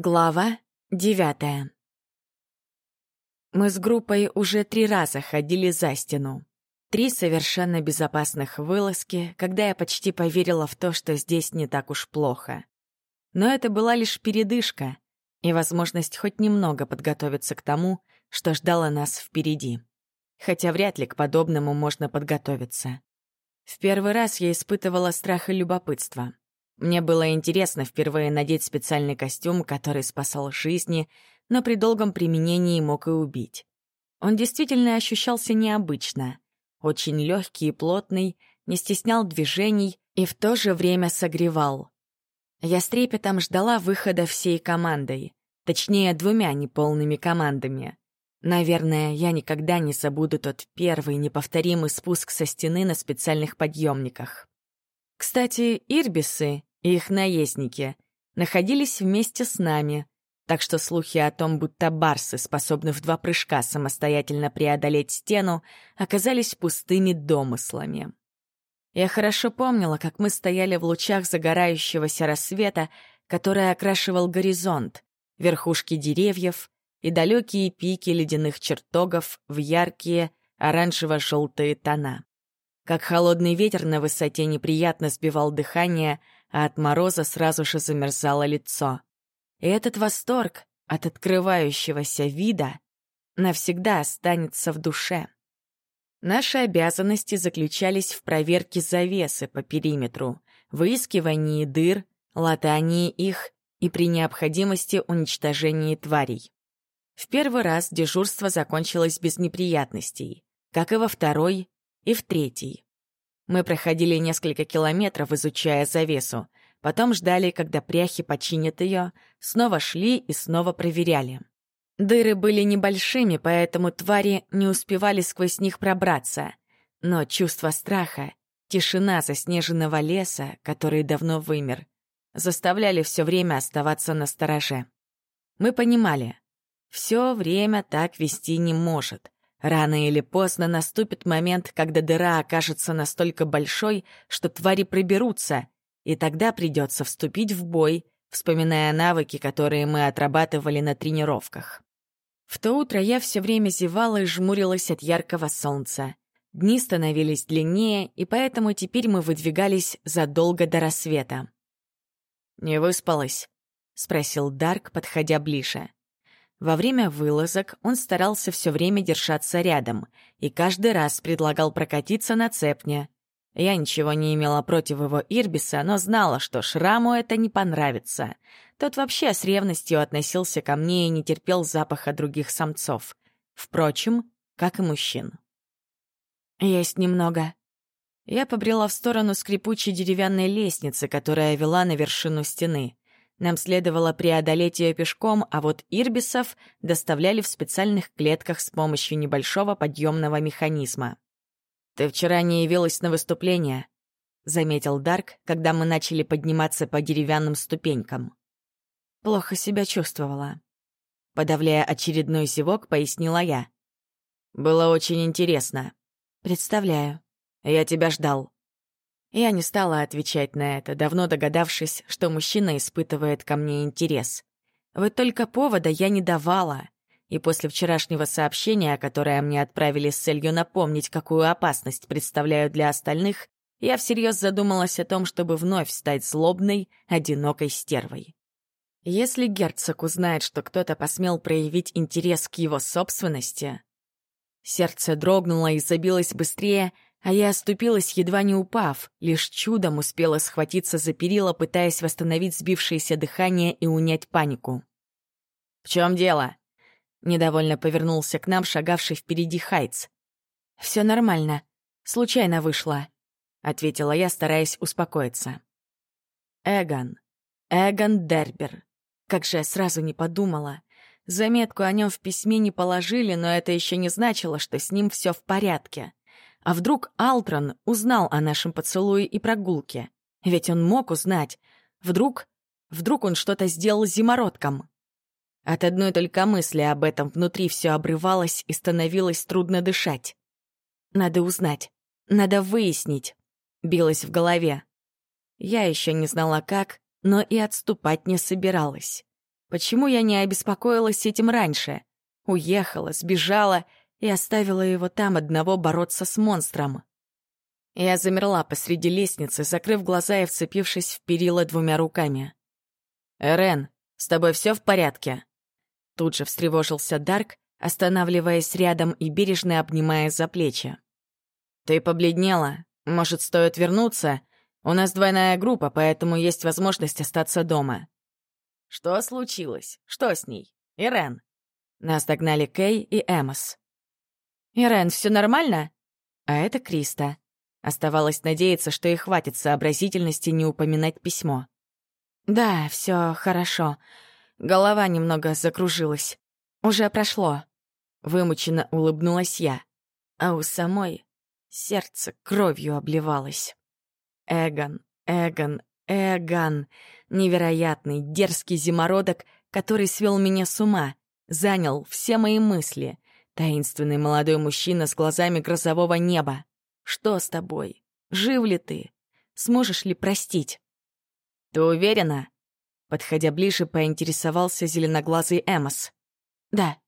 Глава девятая Мы с группой уже три раза ходили за стену. Три совершенно безопасных вылазки, когда я почти поверила в то, что здесь не так уж плохо. Но это была лишь передышка и возможность хоть немного подготовиться к тому, что ждало нас впереди. Хотя вряд ли к подобному можно подготовиться. В первый раз я испытывала страх и любопытство. Мне было интересно впервые надеть специальный костюм, который спасал жизни, но при долгом применении мог и убить. Он действительно ощущался необычно. Очень легкий и плотный, не стеснял движений и в то же время согревал. Я с трепетом ждала выхода всей командой, точнее, двумя неполными командами. Наверное, я никогда не забуду тот первый неповторимый спуск со стены на специальных подъемниках. Кстати, ирбисы их наездники, находились вместе с нами, так что слухи о том, будто барсы способны в два прыжка самостоятельно преодолеть стену, оказались пустыми домыслами. Я хорошо помнила, как мы стояли в лучах загорающегося рассвета, который окрашивал горизонт, верхушки деревьев и далекие пики ледяных чертогов в яркие оранжево-желтые тона. Как холодный ветер на высоте неприятно сбивал дыхание — а от мороза сразу же замерзало лицо. И этот восторг от открывающегося вида навсегда останется в душе. Наши обязанности заключались в проверке завесы по периметру, выискивании дыр, латании их и при необходимости уничтожении тварей. В первый раз дежурство закончилось без неприятностей, как и во второй и в третий. Мы проходили несколько километров, изучая завесу. Потом ждали, когда пряхи починят ее, снова шли и снова проверяли. Дыры были небольшими, поэтому твари не успевали сквозь них пробраться. Но чувство страха, тишина заснеженного леса, который давно вымер, заставляли все время оставаться на стороже. Мы понимали, все время так вести не может. Рано или поздно наступит момент, когда дыра окажется настолько большой, что твари проберутся, и тогда придется вступить в бой, вспоминая навыки, которые мы отрабатывали на тренировках. В то утро я все время зевала и жмурилась от яркого солнца. Дни становились длиннее, и поэтому теперь мы выдвигались задолго до рассвета. «Не выспалась?» — спросил Дарк, подходя ближе. Во время вылазок он старался все время держаться рядом и каждый раз предлагал прокатиться на цепне. Я ничего не имела против его Ирбиса, но знала, что Шраму это не понравится. Тот вообще с ревностью относился ко мне и не терпел запаха других самцов. Впрочем, как и мужчин. «Есть немного». Я побрела в сторону скрипучей деревянной лестницы, которая вела на вершину стены. Нам следовало преодолеть ее пешком, а вот ирбисов доставляли в специальных клетках с помощью небольшого подъемного механизма. «Ты вчера не явилась на выступление», — заметил Дарк, когда мы начали подниматься по деревянным ступенькам. Плохо себя чувствовала. Подавляя очередной зевок, пояснила я. «Было очень интересно». «Представляю. Я тебя ждал». Я не стала отвечать на это, давно догадавшись, что мужчина испытывает ко мне интерес. Вот только повода я не давала. И после вчерашнего сообщения, которое мне отправили с целью напомнить, какую опасность представляю для остальных, я всерьез задумалась о том, чтобы вновь стать злобной, одинокой стервой. Если герцог узнает, что кто-то посмел проявить интерес к его собственности... Сердце дрогнуло и забилось быстрее, а я оступилась, едва не упав, лишь чудом успела схватиться за перила, пытаясь восстановить сбившееся дыхание и унять панику. «В чем дело?» — недовольно повернулся к нам, шагавший впереди Хайтс. «Все нормально. Случайно вышло», — ответила я, стараясь успокоиться. «Эгон. Эгон Дербер. Как же я сразу не подумала. Заметку о нем в письме не положили, но это еще не значило, что с ним все в порядке». А вдруг Алтрон узнал о нашем поцелуе и прогулке? Ведь он мог узнать. Вдруг... Вдруг он что-то сделал с зимородком? От одной только мысли об этом внутри все обрывалось и становилось трудно дышать. Надо узнать. Надо выяснить. Билось в голове. Я еще не знала как, но и отступать не собиралась. Почему я не обеспокоилась этим раньше? Уехала, сбежала и оставила его там одного бороться с монстром. Я замерла посреди лестницы, закрыв глаза и вцепившись в перила двумя руками. «Эрен, с тобой все в порядке?» Тут же встревожился Дарк, останавливаясь рядом и бережно обнимая за плечи. «Ты побледнела. Может, стоит вернуться? У нас двойная группа, поэтому есть возможность остаться дома». «Что случилось? Что с ней? Ирен?» Нас догнали Кей и Эмос. «Ирен, все нормально?» А это Криста. Оставалось надеяться, что ей хватит сообразительности не упоминать письмо. «Да, все хорошо. Голова немного закружилась. Уже прошло». Вымученно улыбнулась я, а у самой сердце кровью обливалось. Эгон, Эгон, Эгон. Невероятный, дерзкий зимородок, который свел меня с ума, занял все мои мысли. Таинственный молодой мужчина с глазами грозового неба. Что с тобой? Жив ли ты? Сможешь ли простить? Ты уверена? Подходя ближе, поинтересовался зеленоглазый Эмос. Да.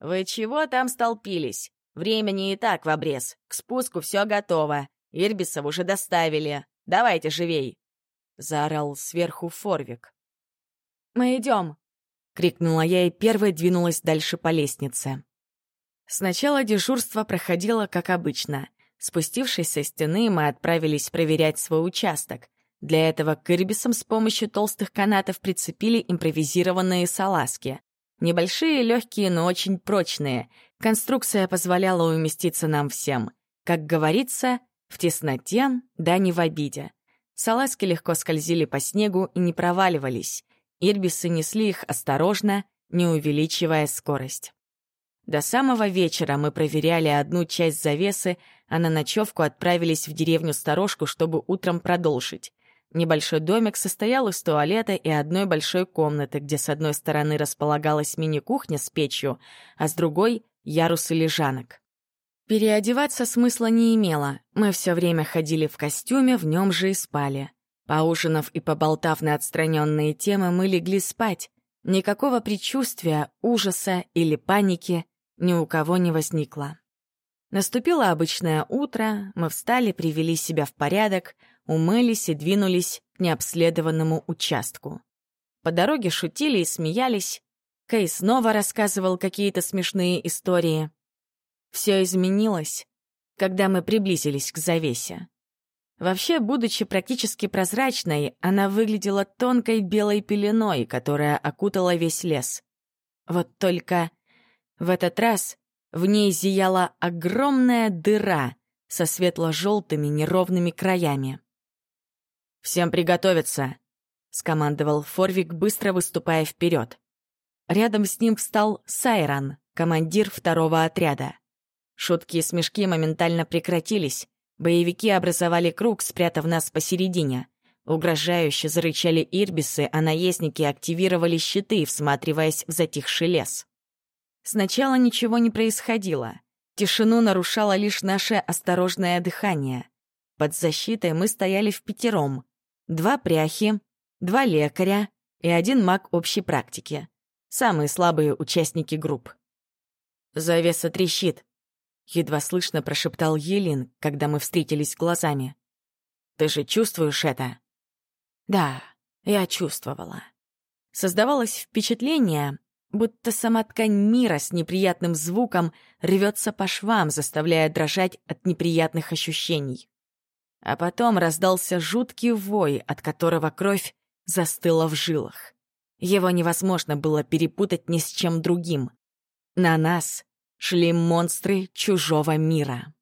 Вы чего там столпились? Времени и так в обрез. К спуску все готово. Ирбисов уже доставили. Давайте живей. Заорал сверху Форвик. Мы идем, крикнула я и первой двинулась дальше по лестнице. Сначала дежурство проходило как обычно. Спустившись со стены, мы отправились проверять свой участок. Для этого к ирбисам с помощью толстых канатов прицепили импровизированные салазки. Небольшие, легкие, но очень прочные. Конструкция позволяла уместиться нам всем. Как говорится, в тесноте, да не в обиде. Салазки легко скользили по снегу и не проваливались. Ирбисы несли их осторожно, не увеличивая скорость. До самого вечера мы проверяли одну часть завесы, а на ночевку отправились в деревню-сторожку, чтобы утром продолжить. Небольшой домик состоял из туалета и одной большой комнаты, где с одной стороны располагалась мини-кухня с печью, а с другой — ярусы лежанок. Переодеваться смысла не имело. Мы все время ходили в костюме, в нем же и спали. Поужинав и поболтав на отстраненные темы, мы легли спать. Никакого предчувствия, ужаса или паники ни у кого не возникло. Наступило обычное утро, мы встали, привели себя в порядок, умылись и двинулись к необследованному участку. По дороге шутили и смеялись. Кей снова рассказывал какие-то смешные истории. Все изменилось, когда мы приблизились к завесе. Вообще, будучи практически прозрачной, она выглядела тонкой белой пеленой, которая окутала весь лес. Вот только в этот раз в ней зияла огромная дыра со светло-желтыми неровными краями. «Всем приготовиться!» — скомандовал Форвик, быстро выступая вперед. Рядом с ним встал Сайран, командир второго отряда. Шутки и смешки моментально прекратились. Боевики образовали круг, спрятав нас посередине. Угрожающе зарычали ирбисы, а наездники активировали щиты, всматриваясь в затихший лес. Сначала ничего не происходило. Тишину нарушало лишь наше осторожное дыхание. Под защитой мы стояли в пятером. Два пряхи, два лекаря и один маг общей практики. Самые слабые участники групп. «Завеса трещит», — едва слышно прошептал Елин, когда мы встретились глазами. «Ты же чувствуешь это?» «Да, я чувствовала». Создавалось впечатление, будто сама ткань мира с неприятным звуком рвется по швам, заставляя дрожать от неприятных ощущений. А потом раздался жуткий вой, от которого кровь застыла в жилах. Его невозможно было перепутать ни с чем другим. На нас шли монстры чужого мира.